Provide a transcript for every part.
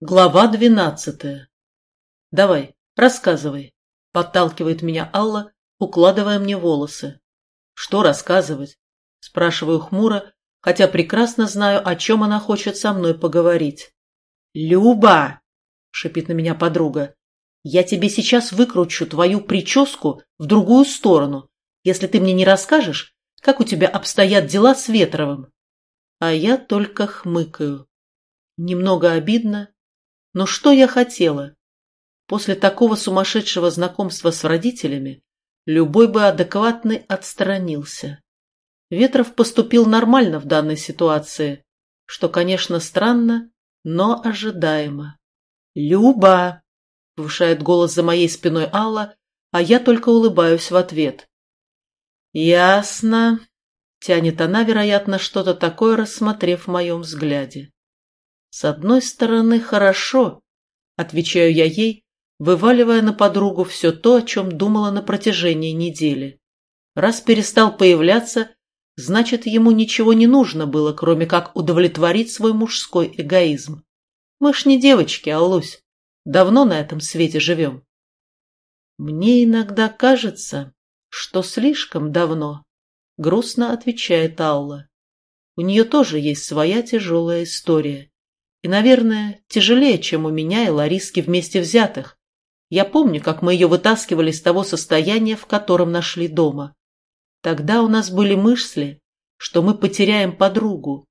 Глава двенадцатая. «Давай, рассказывай», — подталкивает меня Алла, укладывая мне волосы. «Что рассказывать?» — спрашиваю хмуро, хотя прекрасно знаю, о чем она хочет со мной поговорить. «Люба!» — шипит на меня подруга. «Я тебе сейчас выкручу твою прическу в другую сторону, если ты мне не расскажешь, как у тебя обстоят дела с Ветровым». А я только хмыкаю. Немного обидно, но что я хотела? После такого сумасшедшего знакомства с родителями любой бы адекватный отстранился. Ветров поступил нормально в данной ситуации, что, конечно, странно, но ожидаемо. «Люба!» — повышает голос за моей спиной Алла, а я только улыбаюсь в ответ. «Ясно», — тянет она, вероятно, что-то такое, рассмотрев в моем взгляде. «С одной стороны, хорошо», — отвечаю я ей, вываливая на подругу все то, о чем думала на протяжении недели. Раз перестал появляться, значит, ему ничего не нужно было, кроме как удовлетворить свой мужской эгоизм. Мы ж не девочки, Аллусь, давно на этом свете живем. Мне иногда кажется, что слишком давно, — грустно отвечает Алла. У нее тоже есть своя тяжелая история. И, наверное, тяжелее, чем у меня и Лариски вместе взятых. Я помню, как мы ее вытаскивали из того состояния, в котором нашли дома. Тогда у нас были мысли, что мы потеряем подругу.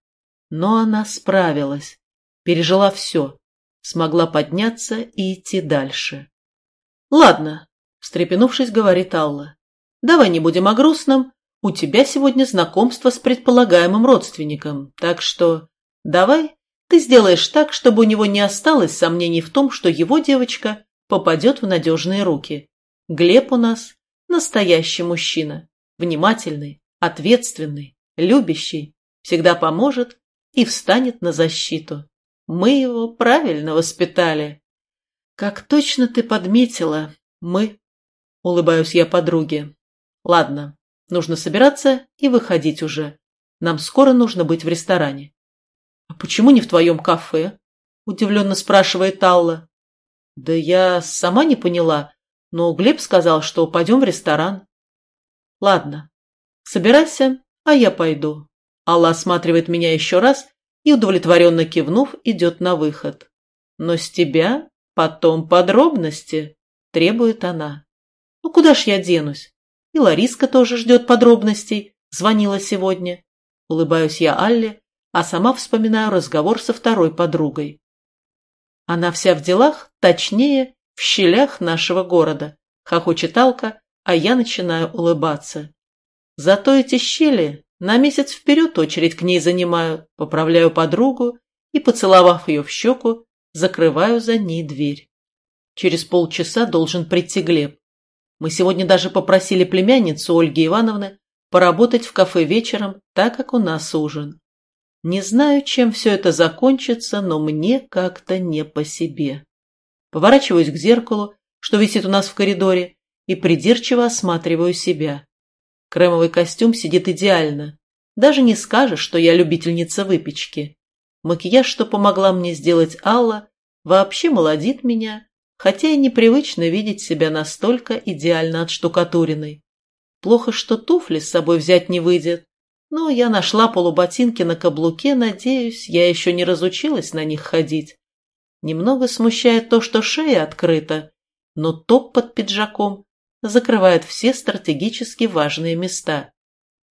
Но она справилась, пережила все, смогла подняться и идти дальше. «Ладно», — встрепенувшись, говорит Алла, — «давай не будем о грустном. У тебя сегодня знакомство с предполагаемым родственником, так что давай ты сделаешь так, чтобы у него не осталось сомнений в том, что его девочка попадет в надежные руки. Глеб у нас настоящий мужчина, внимательный, ответственный, любящий, всегда поможет и встанет на защиту. Мы его правильно воспитали. Как точно ты подметила, мы. Улыбаюсь я подруге. Ладно, нужно собираться и выходить уже. Нам скоро нужно быть в ресторане. «А почему не в твоем кафе?» – удивленно спрашивает Алла. «Да я сама не поняла, но Глеб сказал, что пойдем в ресторан». «Ладно, собирайся, а я пойду». Алла осматривает меня еще раз и, удовлетворенно кивнув, идет на выход. «Но с тебя потом подробности», – требует она. «Ну куда ж я денусь? И Лариска тоже ждет подробностей, звонила сегодня». Улыбаюсь я Алле, а сама вспоминаю разговор со второй подругой. Она вся в делах, точнее, в щелях нашего города, хохочет Алка, а я начинаю улыбаться. Зато эти щели на месяц вперед очередь к ней занимают, поправляю подругу и, поцеловав ее в щеку, закрываю за ней дверь. Через полчаса должен прийти Глеб. Мы сегодня даже попросили племянницу Ольги Ивановны поработать в кафе вечером, так как у нас ужин. Не знаю, чем все это закончится, но мне как-то не по себе. Поворачиваюсь к зеркалу, что висит у нас в коридоре, и придирчиво осматриваю себя. Кремовый костюм сидит идеально. Даже не скажешь, что я любительница выпечки. Макияж, что помогла мне сделать Алла, вообще молодит меня, хотя и непривычно видеть себя настолько идеально отштукатуренной. Плохо, что туфли с собой взять не выйдет, но я нашла полуботинки на каблуке, надеюсь, я еще не разучилась на них ходить. Немного смущает то, что шея открыта, но топ под пиджаком закрывает все стратегически важные места.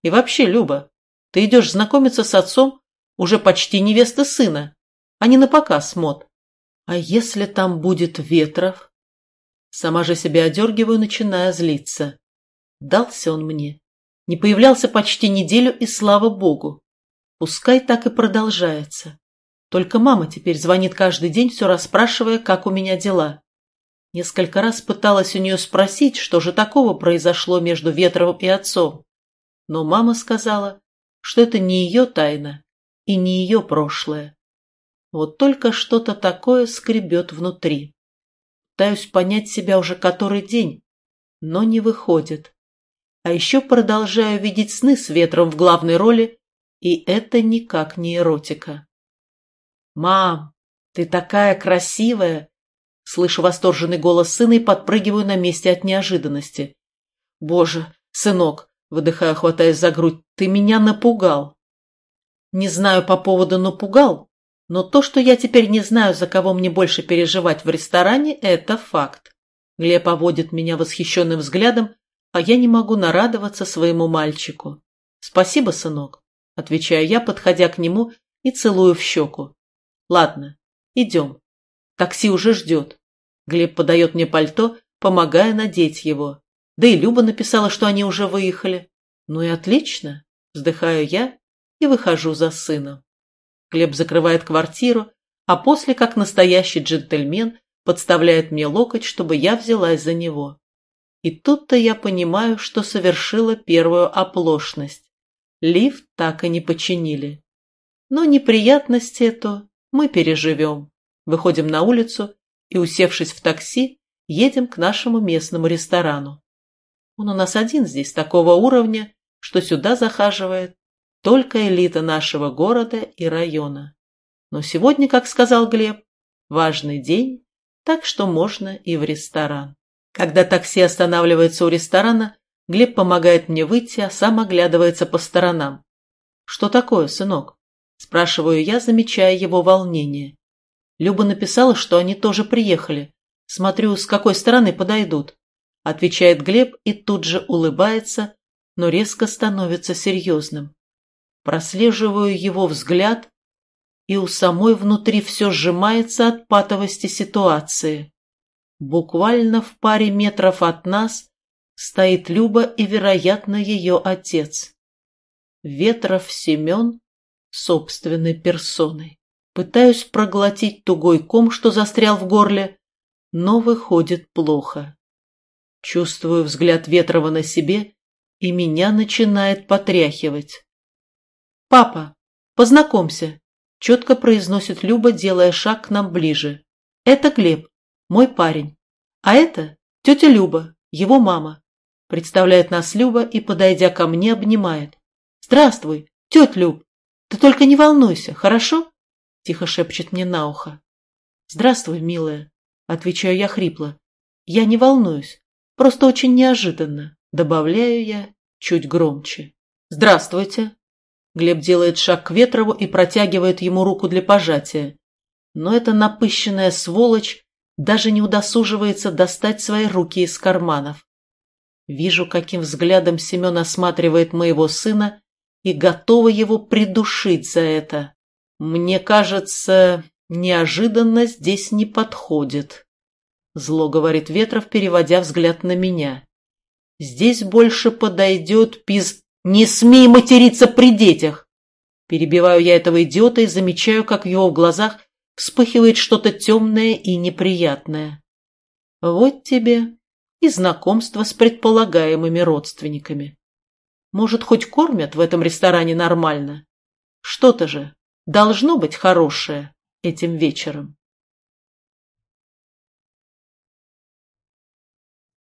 И вообще, Люба, ты идешь знакомиться с отцом уже почти невесты сына, а не на показ мод. А если там будет Ветров? Сама же себя одергиваю, начиная злиться. Дался он мне не появлялся почти неделю, и слава богу. Пускай так и продолжается. Только мама теперь звонит каждый день, все расспрашивая, как у меня дела. Несколько раз пыталась у нее спросить, что же такого произошло между Ветровым и отцом. Но мама сказала, что это не ее тайна и не ее прошлое. Вот только что-то такое скребет внутри. Пытаюсь понять себя уже который день, но не выходит. А еще продолжаю видеть сны с ветром в главной роли, и это никак не эротика. «Мам, Ты такая красивая!» Слышу восторженный голос сына и подпрыгиваю на месте от неожиданности. «Боже, сынок!» — выдыхая, хватаясь за грудь. «Ты меня напугал!» Не знаю по поводу «напугал», но то, что я теперь не знаю, за кого мне больше переживать в ресторане, это факт. Глеб поводит меня восхищенным взглядом, а я не могу нарадоваться своему мальчику. «Спасибо, сынок», — отвечаю я, подходя к нему и целую в щеку. «Ладно, идем. Такси уже ждет». Глеб подает мне пальто, помогая надеть его. Да и Люба написала, что они уже выехали. «Ну и отлично», — вздыхаю я и выхожу за сыном. Глеб закрывает квартиру, а после, как настоящий джентльмен, подставляет мне локоть, чтобы я взялась за него. И тут-то я понимаю, что совершила первую оплошность. Лифт так и не починили. Но неприятность эту мы переживем. Выходим на улицу и, усевшись в такси, едем к нашему местному ресторану. Он у нас один здесь такого уровня, что сюда захаживает только элита нашего города и района. Но сегодня, как сказал Глеб, важный день, так что можно и в ресторан. Когда такси останавливается у ресторана, Глеб помогает мне выйти, а сам оглядывается по сторонам. «Что такое, сынок?» – спрашиваю я, замечая его волнение. Люба написала, что они тоже приехали. Смотрю, с какой стороны подойдут. Отвечает Глеб и тут же улыбается, но резко становится серьезным. Прослеживаю его взгляд, и у самой внутри все сжимается от патовости ситуации. Буквально в паре метров от нас стоит Люба и, вероятно, ее отец. Ветров Семен собственной персоной. Пытаюсь проглотить тугой ком, что застрял в горле, но выходит плохо. Чувствую взгляд Ветрова на себе, и меня начинает потряхивать. «Папа, познакомься», – четко произносит Люба, делая шаг к нам ближе. «Это Глеб, мой парень. А это тетя Люба, его мама». Представляет нас Люба и, подойдя ко мне, обнимает. «Здравствуй, тетя Люб. Ты только не волнуйся, хорошо?» Тихо шепчет мне на ухо. «Здравствуй, милая», – отвечаю я хрипло. «Я не волнуюсь, просто очень неожиданно», – добавляю я чуть громче. «Здравствуйте», Глеб делает шаг к Ветрову и протягивает ему руку для пожатия. Но эта напыщенная сволочь даже не удосуживается достать свои руки из карманов. Вижу, каким взглядом Семен осматривает моего сына и готова его придушить за это. Мне кажется, неожиданно здесь не подходит. Зло говорит Ветров, переводя взгляд на меня. Здесь больше подойдет пиз... «Не смей материться при детях!» Перебиваю я этого идиота и замечаю, как в его глазах вспыхивает что-то темное и неприятное. Вот тебе и знакомство с предполагаемыми родственниками. Может, хоть кормят в этом ресторане нормально? Что-то же должно быть хорошее этим вечером.